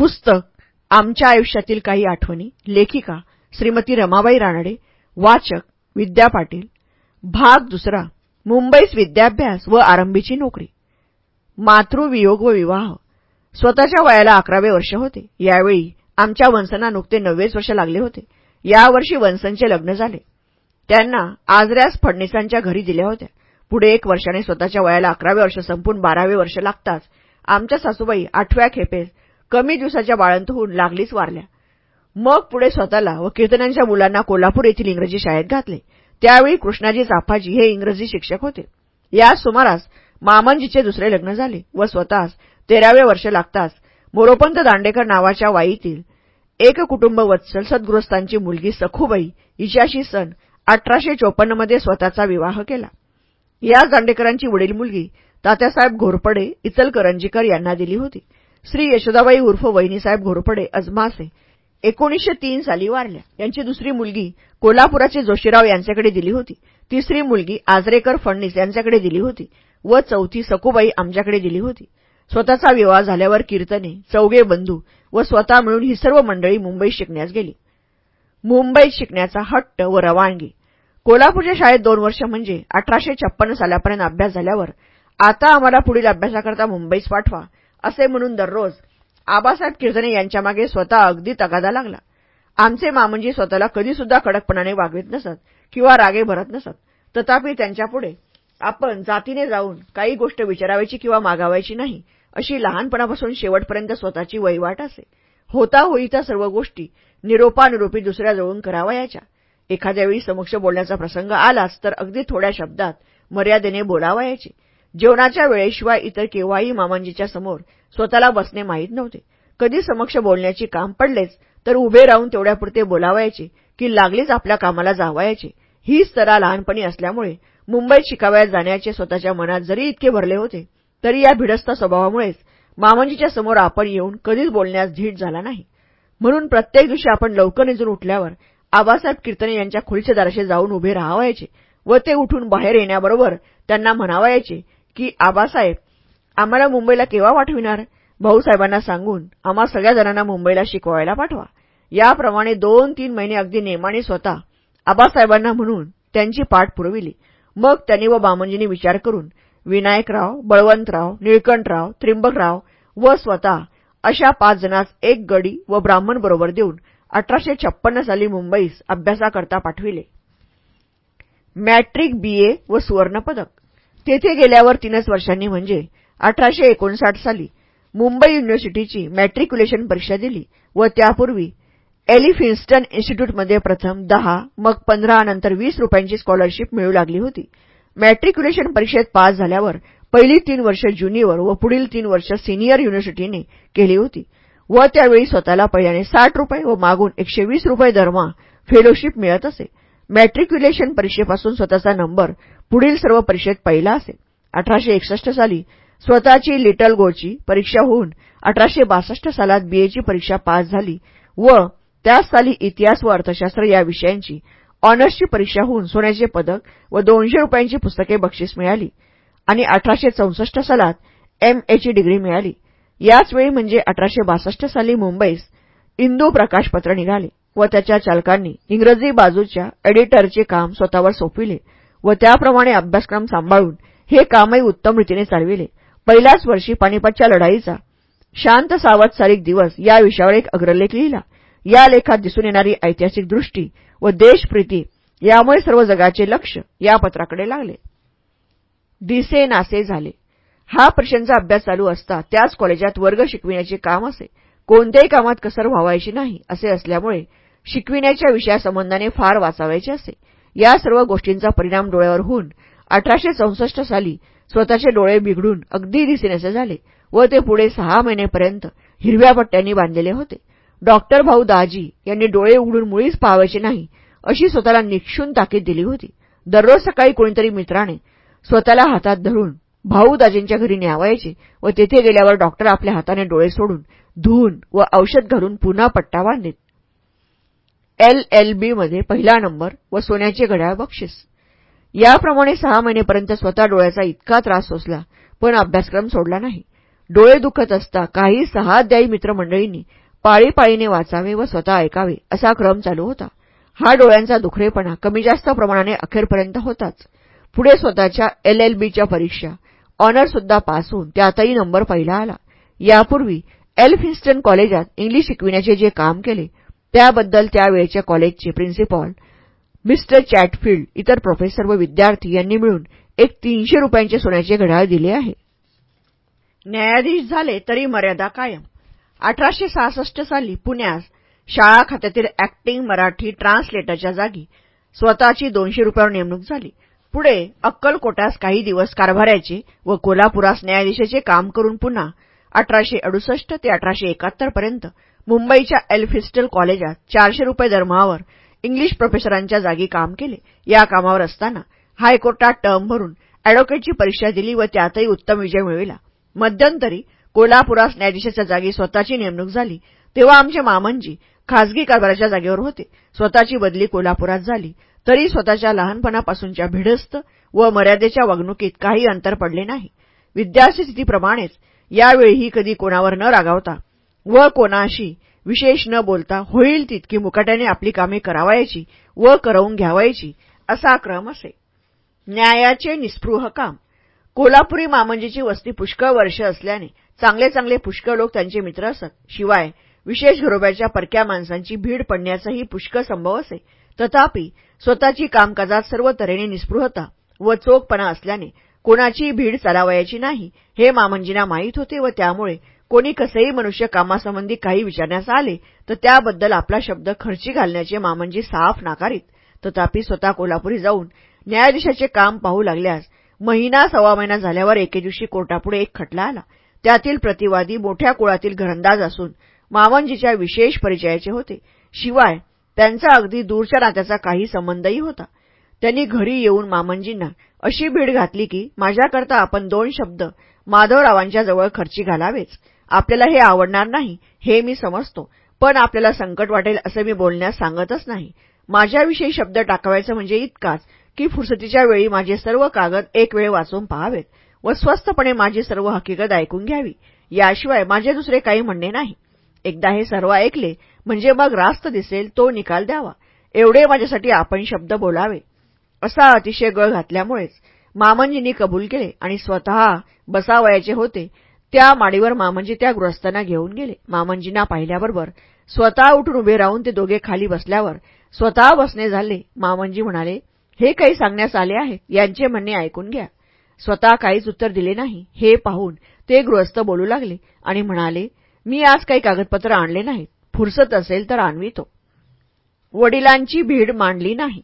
पुस्तक आमच्या आयुष्यातील काही आठवणी लेखिका श्रीमती रमाबाई रानडे वाचक विद्या पाटील भाग दुसरा मुंबईस विद्याभ्यास व आरंभीची नोकरी. मातृवियोग व विवाह. स्वतःच्या वयाला अकरावे वर्ष होते. यावेळी आमच्या वंसना नुकते नव्वेच वर्ष लागले होते. यावर्षी वंसनचे लग्न झाले. त्यांना आजऱ्यास फडणीसांच्या घरी दिल्या होत्या. पुढे एक वर्षाने स्वतःच्या वयाला अकरावे वर्ष संपून बारावे वर्ष लागताच आमच्या सासूबाई आठव्या खेपेस कमी दिवसाच्या बाळंत होऊन लागलीच वारल्या. मग पुढे स्वतःला व कीर्तनांच्या मुलांना कोल्हापूर येथील इंग्रजी शाळेत घातले. त्यावेळी कृष्णाजी चाफाजी हे इंग्रजी शिक्षक होते. या सुमारास मामनजीचे दुसरे लग्न झाले व स्वतःस तेरावे वर्ष लागताच मोरोपंत दांडेकर नावाच्या वाईतील एक कुटुंब वत्सल सद्गृहस्थांची मुलगी सखूबाई हिच्याशी सन अठराशे चोपन्नमध्ये स्वतःचा विवाह केला. या दांडेकरांची वडील मुलगी तात्यासाहेब घोरपडे इचलकरंजीकर यांना दिली होती. श्री यशोदाबाई उर्फ वहिनीसाहेब घोरपडे अजमासे एकोणीसशे तीन साली वारल्या. यांची दुसरी मुलगी कोल्हापुराचे जोशीराव यांच्याकडे दिली होती. तिसरी मुलगी आजरेकर फडणीस यांच्याकडे दिली होती व चौथी सकुबाई आमच्याकडे दिली होती. स्वतःचा विवाह झाल्यावर कीर्तने चौघे बंधू व स्वतः मिळून ही सर्व मंडळी मुंबईत शिकण्यास गेली. मुंबईत शिकण्याचा हट्ट व रवानगी. कोल्हापूरच्या शाळेत दोन वर्ष म्हणजे अठराशे छप्पन्न सालापर्यंत अभ्यास झाल्यावर आता आम्हाला पुढील अभ्यासाकरता मुंबईस पाठवा. असे म्हणून दररोज आबासाहेब कीर्तने यांच्या मागे स्वतः अगदी तगादा लागला. आमचे मामंजी स्वतःला कधीसुद्धा कडकपणाने वागवित नसत किंवा रागे भरत नसत. तथापि त्यांच्यापुढे आपण जातीने जाऊन काही गोष्ट विचारावायची किंवा मागावायची नाही अशी लहानपणापासून शेवटपर्यंत स्वतःची वहिवाट असे. होता होईच्या सर्व गोष्टी निरोपानिरोपी दुसऱ्याजवळून करावयाच्या. एखाद्या वेळी समक्ष बोलण्याचा प्रसंग आलाच तर अगदी थोड्या शब्दात मर्यादेने बोलावयाचे. जेवणाच्या वेळेशिवाय इतर केव्हाही मामांजीच्या समोर स्वतःला बसणे माहीत नव्हते. कधी समक्ष बोलण्याची काम पडलेच तर उभे राहून तेवढ्यापुरते बोलावायचे की लागलीच आपल्या कामाला जावायचे. हीच तरा लहानपणी असल्यामुळे मुंबईत शिकावयात जाण्याचे स्वतःच्या मनात जरी इतके भरले होते तरी या भिडस्त स्वभावामुळेच मामांजीच्या समोर आपण येऊन कधीच बोलण्यास धीट झाला नाही. म्हणून प्रत्येक दिवशी आपण लवकर निजून उठल्यावर आबासाहेब कीर्तने यांच्या खुलीच्या दाराशी जाऊन उभे राहावायचे व ते उठून बाहेर येण्याबरोबर त्यांना म्हणावायचे की आबासाहेब आम्हाला मुंबईला केव्हा पाठविणार? भाऊसाहेबांना सांगून आम्हा सगळ्या जणांना मुंबईला शिकवायला पाठवा. याप्रमाणे दोन तीन महिने अगदी नेमाने स्वतः आबासाहेबांना म्हणून त्यांची पाठ पुरविली. मग त्यांनी व बामंजींनी विचार करून विनायकराव बळवंतराव निळकंठराव त्रिंबकराव व स्वतः अशा पाच जणांस एक गडी व ब्राह्मण बरोबर देऊन अठराशे छप्पन्न साली मुंबईस अभ्यासाकरता पाठविले. मॅट्रिक बीए व सुवर्णपदक. तेथे गेल्यावर तीनच वर्षांनी म्हणजे अठराशे एकोणसाठ साली मुंबई युनिव्हर्सिटीची मॅट्रिक्युलेशन परीक्षा दिली व त्यापूर्वी एलिफिन्स्टन इन्स्टिट्यूटमध्ये प्रथम दहा मग पंधरा नंतर वीस रुपयांची स्कॉलरशिप मिळू लागली होती. मॅट्रिक्युलेशन परीक्षेत पास झाल्यावर पहिली तीन वर्ष ज्युनियर व पुढील तीन वर्ष सिनियर युनिव्हर्सिटीने केली होती व त्यावेळी स्वतःला पहिल्याने साठ रुपये व मागून एकशे वीस रुपये दरमहा फेलोशिप मिळत असे. मॅट्रिक्युलेशन परीक्षेपासून स्वतःचा नंबर पुढील सर्व परीक्षेत पहिला असे अठराशे एकसष्ट साली स्वतःची लिटल गोची परीक्षा होऊन अठराशे बासष्ट सालात बीएची परीक्षा पास झाली व त्याच साली इतिहास व अर्थशास्त्र या विषयांची ऑनर्सची परीक्षा होऊन सोन्याचे पदक व दोनशे रुपयांची पुस्तके बक्षीस मिळाली आणि अठराशे चौसष्ट सालात एम एची डिग्री मिळाली. याचवेळी म्हणजे अठराशे बासष्ट साली मुंबईस इंदू प्रकाशपत्र निघाले व त्याच्या चालकांनी इंग्रजी बाजूच्या एडिटरचे काम स्वतःवर सोपविले. व त्याप्रमाणे अभ्यासक्रम सांभाळून हे कामही उत्तम रीतीने चालविले. पहिल्याच वर्षी पानिपतच्या लढाईचा शांत सावध सारिक दिवस या विषयावर एक अग्रलेख लिहिला. या लेखात दिसून येणारी ऐतिहासिक दृष्टी व देशप्रीती यामुळे सर्व जगाचे लक्ष या पत्राकडे लागले. दिसे नासे झाले. हा प्रश्नचा अभ्यास चालू असता त्याच कॉलेजात वर्ग शिकविण्याचे काम असे. कोणत्याही कामात कसर व्हावायची नाही असे असल्यामुळे शिकविण्याच्या विषयासंबंधाने फार वाचावायचे असे. या सर्व गोष्टींचा परिणाम डोळ्यावर होऊन अठराशे चौसष्ट साली स्वतःचे डोळे बिघडून अगदी दिसेनसे झाले व ते पुढे सहा महिनेपर्यंत हिरव्या पट्ट्यांनी बांधलेले होते. डॉक्टर भाऊ दाजी यांनी डोळे उघडून मुळीच पाहावायचे नाही अशी स्वतःला निक्षून ताकीद दिली होती. दररोज सकाळी कोणीतरी मित्राने स्वतःला हातात धरून भाऊ दाजींच्या घरी न्यावायचे व तेथे गेल्यावर डॉक्टर आपल्या हाताने डोळे सोडून धुवून व औषध घालून पुन्हा पट्टा बांधित. एल एलमध्ये पहिला नंबर व सोन्याचे घड्याळ बक्षीस. याप्रमाणे सहा महिनेपर्यंत स्वतः डोळ्याचा इतका त्रास सोसला पण अभ्यासक्रम सोडला नाही. डोळे दुखत असता काही सहाध्यायी मित्रमंडळींनी पाळीपाळीने वाचावे व स्वतः ऐकावे असा क्रम चालू होता. हा डोळ्यांचा दुखरेपणा कमी जास्त प्रमाणाने अखेरपर्यंत होताच. पुढे स्वतःच्या एल एल बीच्या परीक्षा ऑनरसुद्धा पास होऊन त्यातही नंबर पहिला आला. यापूर्वी एल्फिन्स्टन कॉलेजात इंग्लिश शिकविण्याचे जे काम केले त्याबद्दल त्यावेळच्या कॉलेजचे प्रिन्सिपॉल मिस्टर चॅटफिल्ड इतर प्रोफेसर व विद्यार्थी यांनी मिळून एक तीनशे रुपयांचे सोन्याचे घड्याळ दिले आहे. न्यायाधीश झाले तरी मर्यादा कायम. अठराशे सहासष्ट साली पुण्यास शाळा खात्यातील अॅक्टिंग मराठी ट्रान्सलेटरच्या जागी स्वतःची दोनशे रुपयावर नेमणूक झाली. पुढे अक्कलकोटास काही दिवस कारभाराचे व कोल्हापुरास न्यायाधीशाचे काम करून पुन्हा अठराशे अडुसष्ट ते अठराशे एकाहत्तर पर्यंत मुंबईच्या एल्फिस्टल कॉलेजात चारशे रुपये दरमहावर इंग्लिश प्रोफेसरांच्या जागी काम केले. या कामावर असताना हायकोर्टात टर्म भरून अॅडव्होकेटची परीक्षा दिली व त्यातही उत्तम विजय मिळविला. मध्यंतरी कोल्हापुरास न्यायाधीशाच्या जागी स्वतःची नेमणूक झाली. तेव्हा आमचे मामनजी खासगी कारभाराच्या जागेवर होते. स्वतःची बदली कोल्हापुरात झाली. तरी स्वतःच्या लहानपणापासूनच्या भिडस्त व मर्यादेच्या वागणुकीत काही अंतर पडले नाही. विद्यार्थी स्थितीप्रमाणेच यावेळीही कधी कोणावर न रागावता व कोणाशी विशेष न बोलता होईल तितकी मुकाट्याने आपली कामे करावायची व करवून घ्यावायची असा क्रम असे. न्यायाचे निस्पृह काम. कोल्हापुरी मामंजीची वस्ती पुष्कळ वर्ष असल्याने चांगले चांगले पुष्कळ लोक त्यांचे मित्र असत. शिवाय विशेष घरोब्याच्या परक्या माणसांची भीड पडण्याचाही पुष्कळ संभव असे. तथापि स्वतःची कामकाजात सर्व तऱ्हेने निस्पृहता व चोखपणा असल्याने कोणाचीही भीड चालावयाची नाही हे मामंजींना माहीत होते व त्यामुळे कोणी कसेही मनुष्य कामासंबंधी काही विचारण्यास आले तर त्याबद्दल आपला शब्द खर्ची घालण्याचे मामंजी साफ नाकारीत. तथापि स्वतः कोल्हापुरी जाऊन न्यायाधीशाचे काम पाहू लागल्यास महिना सव्वा महिना झाल्यावर एके दिवशी कोर्टापुढे एक खटला आला. त्यातील प्रतिवादी मोठ्या कुळातील घरंदाज असून मामंजीच्या विशेष परिचयाचे होते. शिवाय त्यांचा अगदी दूरच्या नात्याचा काही संबंधही होता. त्यांनी घरी येऊन मामंजींना अशी भीड घातली की माझ्याकरता आपण दोन शब्द माधवरावांच्या जवळ खर्ची घालावेच. आपल्याला हे आवडणार नाही हे मी समजतो. पण आपल्याला संकट वाटेल असं मी बोलण्यास सांगतच नाही. माझ्याविषयी शब्द टाकावायचं म्हणजे इतकाच की फुरसतीच्या वेळी माझे सर्व कागद एक वेळ वाचून पहावेत व स्वस्थपणे माझी सर्व हकीकत ऐकून घ्यावी. याशिवाय माझे दुसरे काही म्हणणे नाही. एकदा हे सर्व ऐकले म्हणजे मग रास्त दिसेल तो निकाल द्यावा. एवढे माझ्यासाठी आपण शब्द बोलावे. असा अतिशय गळ घातल्यामुळेच मामंजींनी कबूल केले आणि स्वतः बसावयाचे होते. त्या माडीवर मामंजी त्या गृहस्थांना घेऊन गेले. मामंजींना पाहिल्याबरोबर स्वतः उठून उभे राहून ते दोघे खाली बसल्यावर स्वतः बसणे झाले. मामंजी म्हणाले हे काही सांगण्यास आले आहे. यांचे म्हणणे ऐकून घ्या. स्वतः काहीच उत्तर दिले नाही. हे पाहून ते गृहस्थ बोलू लागले आणि म्हणाले मी आज काही कागदपत्र आणले नाहीत. फुरसत असेल तर आणवितो. वडिलांची भीड मांडली नाही.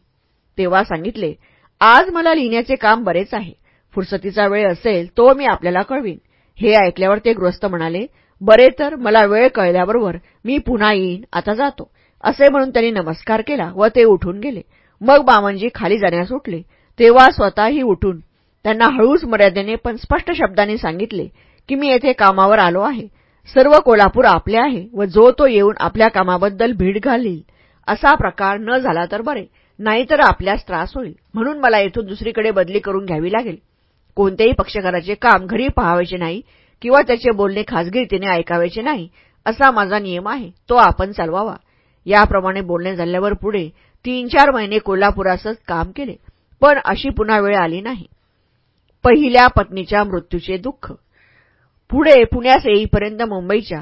तेव्हा सांगितले आज मला लिहिण्याचे काम बरेच आहे. फुरसतीचा वेळ असेल तो मी आपल्याला कळवीन. हे ऐकल्यावर ते गृहस्थ म्हणाले बरे तर मला वेळ कळल्याबरोबर मी पुन्हा येईन आता जातो. असे म्हणून त्यांनी नमस्कार केला व ते उठून गेले. मग बामनजी खाली जाण्यास उठले. तेव्हा स्वतःही उठून त्यांना हळूच मर्यादेने पण स्पष्ट शब्दांनी सांगितले की मी येथे कामावर आलो आहे. सर्व कोल्हापूर आपले आहे व जो तो येऊन आपल्या कामाबद्दल भीड घालील असा प्रकार न झाला तर बरे. नाहीतर आपल्यास त्रास होईल. म्हणून मला येथून दुसरीकडे बदली करून घ्यावी लागेल. कोणत्याही पक्षकाराचे काम घरी पहावायचे नाही किंवा त्याचे बोलणे खासगीरीतीने ऐकावायचे नाही असा माझा नियम आहे. तो आपण चालवावा. याप्रमाणे बोलणे झाल्यावर पुढे तीन चार महिने कोल्हापुरासच काम केले पण अशी पुन्हा वेळ आली नाही. पहिल्या पत्नीच्या मृत्यूचे दुःख. पुढे पुण्यास येईपर्यंत मुंबईच्या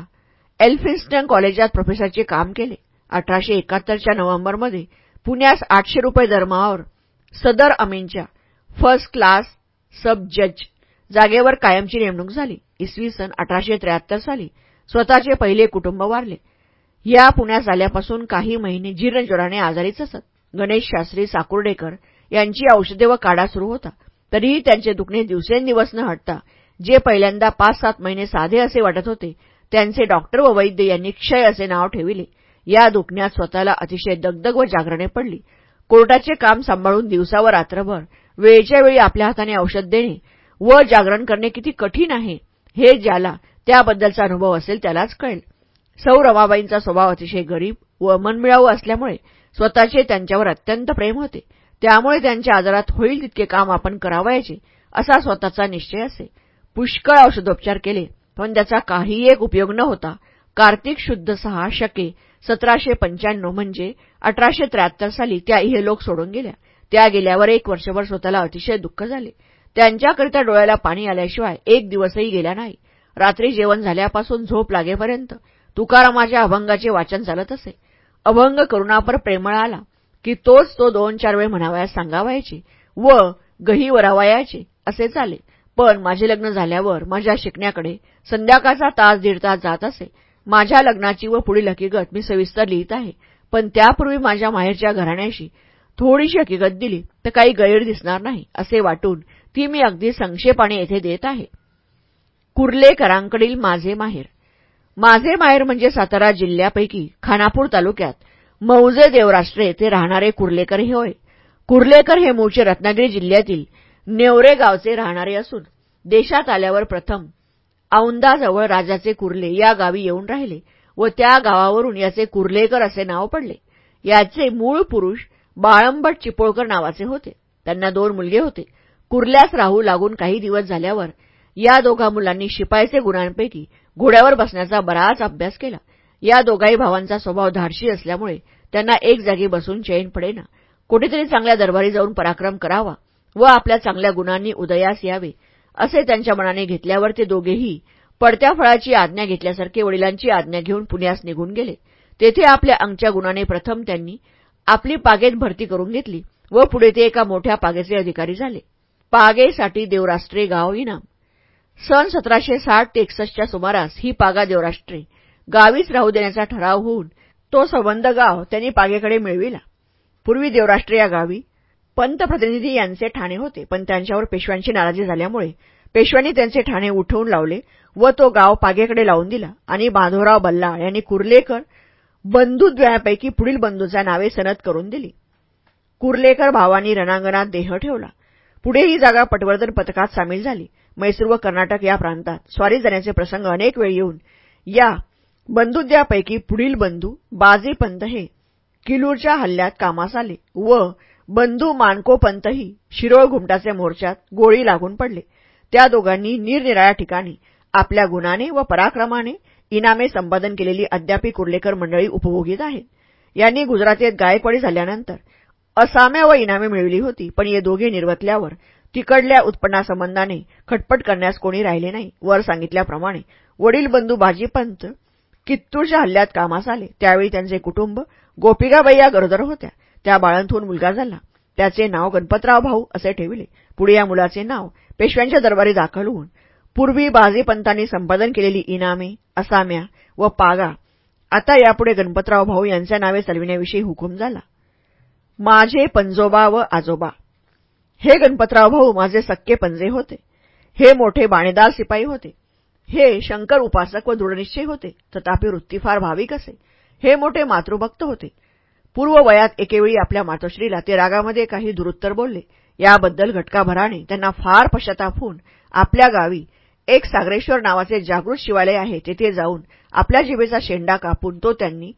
एल्फिन्स्टन कॉलेजात प्रोफेसरचे काम केले. अठराशे एकाहत्तरच्या नोव्हेंबरमध्ये पुण्यास आठशे रुपये दरमावर सदर अमीनच्या फर्स्ट क्लास सब जज. जागेवर कायमची नेमणूक झाली. इसवी सन अठराशे त्र्याहत्तर साली स्वतःचे पहिले कुटुंब वारले. या पुण्यास आल्यापासून काही महिने जीर्णज्वराने आजारीच असत गणेश शास्त्री साकुर्डेकर यांची औषधे व काढा सुरू होता. तरीही त्यांचे दुखणे दिवसेंदिवस न हटता जे पहिल्यांदा पाच सात महिने साधे असे वाटत होते त्यांचे डॉक्टर व वैद्य यांनी क्षय असे नाव ठेविले. या दुखण्यात स्वतःला अतिशय दगदग व जागरणे पडली. कोर्टाचे काम सांभाळून दिवसावर रात्रभर वेळच्या वेळी आपल्या हाताने औषध देणे व जागरण करणे किती कठीण आहे हे ज्याला त्याबद्दलचा अनुभव असेल त्यालाच कळेल. सौ रमाबाईंचा स्वभाव अतिशय गरीब व मनमिळावू असल्यामुळे स्वतःचे त्यांच्यावर अत्यंत प्रेम होते. त्यामुळे त्यांच्या आजारात होईल तितके काम आपण करावायचे असा स्वतःचा निश्चय असे. पुष्कळ औषधोपचार केले पण त्याचा काही एक उपयोग न होता कार्तिक शुद्ध सहा शके सतराशे पंच्याण्णव म्हणजे अठराशे त्र्याहत्तर साली त्या इहेलोक सोडून गेल्या. त्या गेल्यावर एक वर्षभर स्वतःला अतिशय दुःख झाले. त्यांच्याकरिता डोळ्याला पाणी आल्याशिवाय एक दिवसही गेला नाही. रात्री जेवण झाल्यापासून झोप लागेपर्यंत तुकारामाच्या अभंगाचे वाचन चालत असे. अभंग करुणापर प्रेमळ आला की तोच तो दोन चार वेळ म्हणावयास सांगावायचे व गही वरावायाचे असे चाले. पण माझे लग्न झाल्यावर माझ्या शिकण्याकडे संध्याकाळचा तास दीड तास जात असे. माझ्या लग्नाची व पुढील हकीकत मी सविस्तर लिहित आहे. पण त्यापूर्वी माझ्या माहेरच्या घराण्याशी थोडीशी हकीकत दिली तर काही गैर दिसणार नाही असे वाटून ती मी अगदी संक्षेपाने येथे देत आहे. कुर्लेकरांकडील माझे माहेर. माझे माहेर म्हणजे सातारा जिल्ह्यापैकी खानापूर तालुक्यात मौजे देवराष्ट्रे येथे राहणारे कुर्लेकर हे होय. कुर्लेकर हे मूळचे रत्नागिरी जिल्ह्यातील नेवरे गावचे राहणारे असून देशात आल्यावर प्रथम औंदाजवळ राजाचे कुर्ले या गावी येऊन राहिले व त्या गावावरून याचे कुर्लेकर असे नाव पडले. याचे मूळ पुरुष बाळंबट चिपोळकर नावाचे होते. त्यांना दोन मुलगे होते. कुर्ल्यास राहू लागून काही दिवस झाल्यावर या दोघा मुलांनी शिपायचे गुणांपैकी घोड्यावर बसण्याचा बराच अभ्यास केला. या दोघाही भावांचा स्वभाव धाडशी असल्यामुळे त्यांना एक जागी बसून चैन पडेना. कुठेतरी चांगल्या दरबारी जाऊन पराक्रम करावा व आपल्या चांगल्या गुणांनी उदयास यावे असे त्यांच्या मनाने घेतल्यावर ते दोघेही पडत्या फळाची आज्ञा घेतल्यासारखे वडिलांची आज्ञा घेऊन पुण्यास निघून गेले. तेथे आपल्या अंगच्या गुणाने प्रथम त्यांनी आपली पागेत भरती करून घेतली व पुढे ते एका मोठ्या पागेचे अधिकारी झाले. पागेसाठी देवराष्ट्रे गाव इनाम. सन सतराशे साठ ते एकसष्टच्या सुमारास ही पागा देवराष्ट्रे. गावीच राहू देण्याचा ठराव होऊन तो संबंध गाव त्यांनी पागेकडे मिळविला. पूर्वी देवराष्ट्रे या गावी पंतप्रतिनिधी यांचे ठाणे होते पण त्यांच्यावर पेशव्यांची नाराजी झाल्यामुळे पेशव्यांनी त्यांचे ठाणे उठवून लावले व तो गाव पागेकडे लावून दिला आणि माधवराव बल्लाळ यांनी कुर्लेकर बंधुद्वयापैकी पुढील बंधूचा नावे सनद करून दिली. कुर्लेकर भावांनी रणांगणात देह ठेवला. पुढे ही जागा पटवर्धन पथकात सामील झाली. मैसूर व कर्नाटक या प्रांतात स्वारी जाण्याचे प्रसंग अनेक वेळ येऊन या बंधुद्यापैकी पुढील बंधू बाजीपंत हे. किलूरच्या हल्ल्यात कामास आले व बंधू मानकोपंतही शिरोळ घुमटाचे मोर्चात गोळी लागून पडले. त्या दोघांनी निरनिराळ्या ठिकाणी आपल्या गुणाने व पराक्रमाने इनामे संपादन केलेली अद्यापी कुर्लेकर मंडळी उपभोगीत आहेत. यांनी गुजरातेत गायकवाडी झाल्यानंतर असाम्या व इनामे मिळवली होती पण ये दोघे निर्वतल्यावर तिकडल्या उत्पन्नासंबंधाने खटपट करण्यास कोणी राहिले नाही. वर सांगितल्याप्रमाणे वडील बंधू बाजीपंत कित्तूरच्या हल्ल्यात कामास आले. त्यावेळी त्यांचे कुटुंब गोपिकाबाई या गरोदर होत्या. त्या बाळंथून मुलगा झाला. त्याचे नाव गणपतराव भाऊ असे ठेवले. पुढे या मुलाचे नाव पेशव्यांच्या दरबारी दाखल होऊन पूर्वी बाजीपंतांनी संपादन केलेली इनामे असाम्या व पागा आता यापुढे गणपतराव भाऊ यांच्या नावे चालविण्याविषयी हुकूम झाला. माझे पंजोबा व आजोबा. हे गणपतराव भाऊ माझे सक्के पंजे होते. हे मोठे बाणेदार सिपाई होते. हे शंकर उपासक व दृढनिश्चय होते. तथापि वृत्ती फार भाविक असे. हे मोठे मातृभक्त होते. पूर्व वयात एकेवेळी आपल्या मातोश्रीला ते रागामध्ये काही दुरुत्तर बोलले. याबद्दल घटकाभराने त्यांना फार पश्चाताप होऊन आपल्या गावी एक सागरेश्वर नावाचे जागृत शिवालय आहे. तेथे जाऊन आपल्या जिभेचा शेंडा कापून तो त्यांनी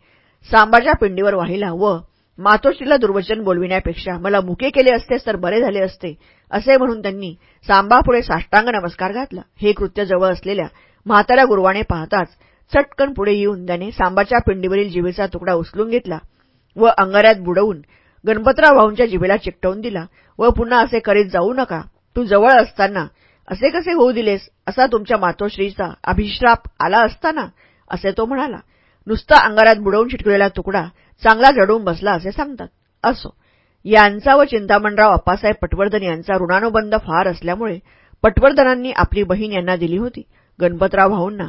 सांबाच्या पिंडीवर वाहिला व मातोश्रीला दुर्वचन बोलविण्यापेक्षा मला मुके केले असतेस तर बरे झाले असते असे म्हणून त्यांनी सांबापुढे साष्टांग नमस्कार घातला. हे कृत्य जवळ असलेल्या म्हाताऱ्या गुरुवाने पाहताच चटकन पुढे येऊन त्याने सांबाच्या पिंडीवरील जिभेचा तुकडा उचलून घेतला व अंगाऱ्यात बुडवून गणपतराव भाऊंच्या जिभेला चिकटवून दिला व पुन्हा असे करीत जाऊ नका. तू जवळ असताना असे कसे होऊ दिलेस? असा तुमच्या मातोश्रीचा अभिश्राप आला असताना असे तो म्हणाला नुसता अंगारात बुडवून चिटकलेला तुकडा चांगला जडून बसला असे सांगतात. असो. यांचा व चिंतामणराव अप्पासाहेब पटवर्धन यांचा ऋणानुबंध फार असल्यामुळे पटवर्धनांनी आपली बहीण यांना दिली होती गणपतराव भाऊंना.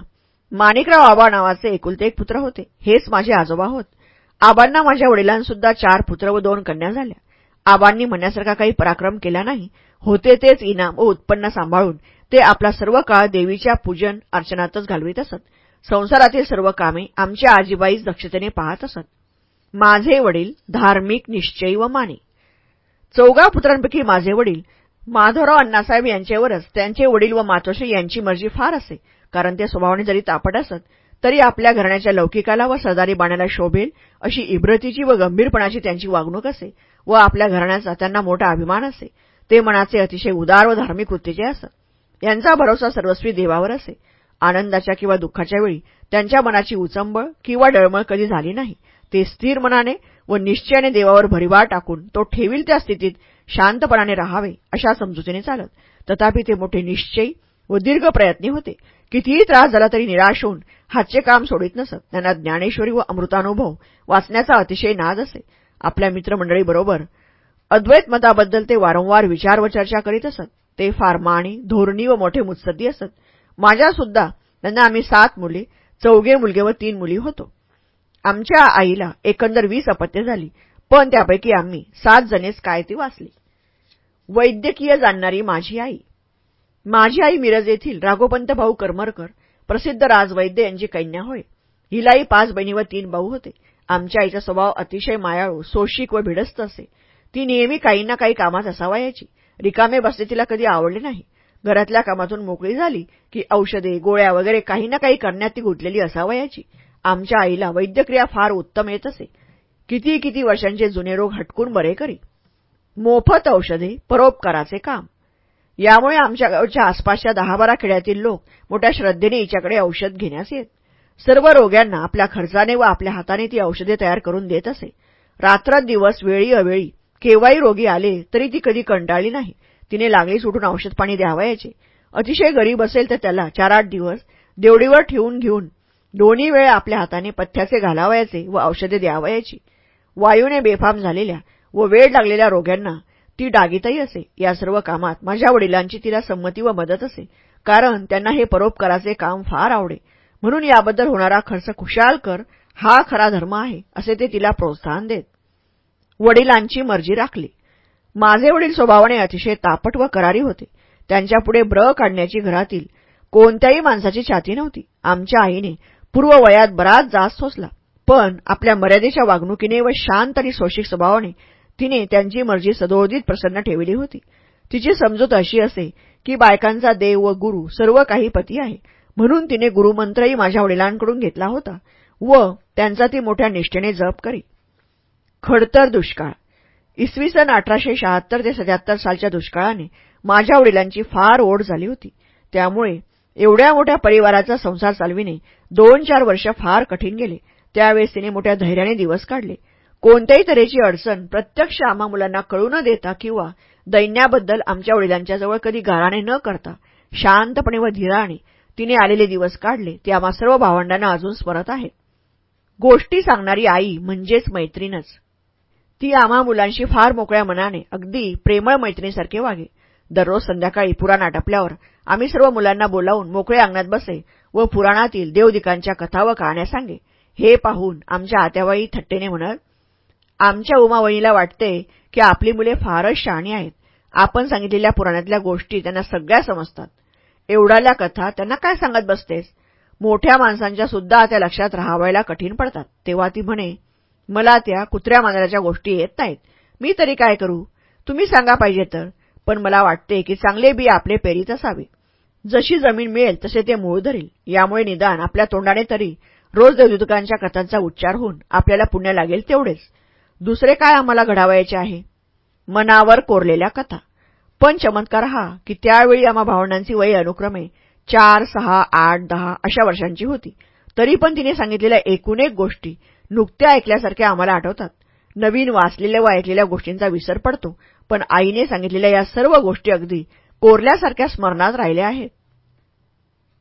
माणिकराव आबा नावाचे एकुलते एक पुत्र होते. हेच माझे आजोबा होत. आबांना माझ्या वडिलांसुद्धा चार पुत्र व दोन कन्या झाल्या. आबांनी म्हणण्यासारखा काही पराक्रम केला नाही. होते तेच इनाम व उत्पन्न सांभाळून ते आपला सर्व काळ देवीच्या पूजन अर्चनातच घालवित असत. संसारातील सर्व कामे आमच्या आजीबाईच दक्षतेने पाहत असत. माझे वडील धार्मिक निश्चयी व माने. चौघा पुत्रांपैकी माझे वडील माधवराव अण्णासाहेब यांच्यावरच त्यांचे वडील व मातोश्री यांची मर्जी फार असे. कारण ते स्वभावाने जरी तापट असत तरी आपल्या घराण्याच्या लौकिकाला व सरदारी बाण्याला शोभेल अशी इब्रतीची व गंभीरपणाची त्यांची वागणूक असे व आपल्या घराण्याचा त्यांना मोठा अभिमान असे. ते मनाचे अतिशय उदार व धार्मिक वृत्तीचे असत. यांचा भरोसा सर्वस्वी देवावर असे. आनंदाच्या किंवा दुःखाच्या वेळी त्यांच्या मनाची उचंबळ किंवा डळमळ कधी झाली नाही. ते स्थिर मनाने व निश्चयाने देवावर भरिवार टाकून तो ठेवील त्या स्थितीत शांतपणाने राहावे अशा समजुतीने चालत. तथापि ते मोठे निश्चयी व दीर्घ प्रयत्नी होते. कितीही त्रास झाला तरी निराश होऊन हातचे काम सोडित नसत. त्यांना ज्ञानेश्वरी व अमृतानुभव वाचण्याचा अतिशय नाद असे. आपल्या मित्रमंडळीबरोबर अद्वैत मताबद्दल ते वारंवार विचार व चर्चा करीत असत. ते फार माणी धोरणी व मोठे मुत्सद्दी असत. माझ्यासुद्धा त्यांना आम्ही सात मुले चौघे मुलगे व तीन मुली होतो. आमच्या आईला एकंदर वीस अपत्य झाली पण त्यापैकी आम्ही सात जणेच काय ती वाचली. वैद्यकीय जाणणारी माझी आई. माझी आई मिरज येथील राघोपंत भाऊ करमरकर प्रसिद्ध राजवैद्य यांची कन्या होय. हिलाही पाच बहिणी व तीन भाऊ होते. आमच्या आईचा स्वभाव अतिशय मायाळू सोशिक व भिडस्त असे. ती नेहमी काही ना काही कामात असावा याची रिकामे बसले तिला कधी आवडले नाही. घरातल्या कामातून मोकळी झाली की औषधे गोळ्या वगैरे काही ना काही करण्यात ती गुंतलेली असावयाची. आमच्या आईला वैद्यक्रिया फार उत्तम येत असे. किती किती वर्षांचे जुने रोग हटकून बरे करी. मोफत औषधे परोपकाराचे काम. यामुळे आमच्या गावच्या आसपासच्या दहा बारा खेड्यातील लोक मोठ्या श्रद्धेने हिच्याकडे औषध घेण्यास येत. सर्व रोग्यांना आपल्या खर्चाने व आपल्या हाताने ती औषधे तयार करून देत असे. रात्रंदिवस वेळी अवेळी केव्हाही रोगी आले तरी ती कधी कंटाळली नाही. तिने लागली सुटून औषध पाणी द्यावयाचे. अतिशय गरीब असेल तर त्याला चार आठ दिवस देवडीवर ठेवून घेऊन दोन्ही वेळ आपल्या हाताने पथ्याचे घालावयाचे व औषधे द्यावयाची. वायूने बेफाम झालेल्या व वेळ लागलेल्या रोग्यांना ती डागीतही असे. या सर्व कामात माझ्या वडिलांची तिला संमती व मदत असे. कारण त्यांना हे परोपकाराचे काम फार आवडे. म्हणून याबद्दल होणारा खर्च खुशाल कर हा खरा धर्म आहे असे ते तिला प्रोत्साहन देत. वडिलांची मर्जी राखली. माझे वडील स्वभावाने अतिशय तापट व करारी होते. त्यांच्यापुढे ब्र काढण्याची घरातील कोणत्याही माणसाची छाती नव्हती. आमच्या आईने पूर्व वयात बराच जास सोसला. पण आपल्या मर्यादेच्या वागणुकीने व शांत आणि सोशिक स्वभावाने तिने त्यांची मर्जी सदोदित प्रसन्न ठेवली होती. तिची समजूत अशी असे की बायकांचा देव व गुरु सर्व काही पती आहे. म्हणून तिने गुरुमंत्रही माझ्या वडिलांकडून घेतला होता व त्यांचा ती मोठ्या निष्ठेने जप करी. खडतर दुष्काळ. इसवी सन अठराशे शहात्तर ते सत्याहत्तर सालच्या दुष्काळाने माझ्या वडिलांची फार ओढ झाली होती. त्यामुळे एवढ्या मोठ्या परिवाराचा संसार चालविणे दोन चार वर्ष फार कठीण गेले. त्यावेळेस तिने मोठ्या धैर्याने दिवस काढले. कोणत्याही तऱ्हेची अडचण प्रत्यक्ष आम्हा मुलांना कळू न देता किंवा दैन्याबद्दल आमच्या वडिलांच्याजवळ कधी गाराणे न करता शांतपणे व धीराने तिने आलेले दिवस काढले ते आम्हा सर्व भावंडांना अजून स्मरत आहे गोष्टी सांगणारी आई म्हणजेच मैत्रीणच. ती आम्हा मुलांशी फार मोकळ्या मनाने अगदी प्रेमळ मैत्रिणीसारखे वागे दररोज संध्याकाळी पुराण आटपल्यावर आम्ही सर्व मुलांना बोलावून मोकळ्या अंगणात बसे व पुराणातील देवदिकांच्या कथा व कहाण्या सांगे. हे पाहून आमच्या आत्याबाई थट्टेने म्हणत आमच्या उमावणीला वाटते की आपली मुले फारच शहाणी आहेत. आपण सांगितलेल्या पुराणातल्या गोष्टी त्यांना सगळ्या समजतात. एवढाल्या कथा त्यांना काय सांगत बसतेस? मोठ्या माणसांच्या सुद्धा त्या लक्षात राहावायला कठीण पडतात. तेव्हा ती म्हणे मला त्या कुत्र्या मांजराच्या गोष्टी येत नाहीत. मी तरी काय करू? तुम्ही सांगा पाहिजे तर. पण मला वाटते की चांगले बी आपले पेरीत असावे. जशी जमीन मिळेल तसे ते मूळ धरील. यामुळे निदान आपल्या तोंडाने तरी रोज देवदूतकांच्या कथांचा उच्चार होऊन आपल्याला पुण्य लागेल तेवढेच. दुसरे काय आम्हाला घडावायचे आहे? मनावर कोरलेल्या कथा. पण चमत्कार हा की त्यावेळी आम्हा भावंडांची वय अनुक्रमे चार सहा आठ दहा अशा वर्षांची होती. तरी पण तिने सांगितलेल्या एकूण एक गोष्टी नुकत्या ऐकल्यासारख्या आम्हाला आठवतात. नवीन वाचलेल्या व ऐकलेल्या गोष्टींचा विसर पडतो पण आईने सांगितलेल्या या सर्व गोष्टी अगदी कोरल्यासारख्या स्मरणात राहिल्या आहेत.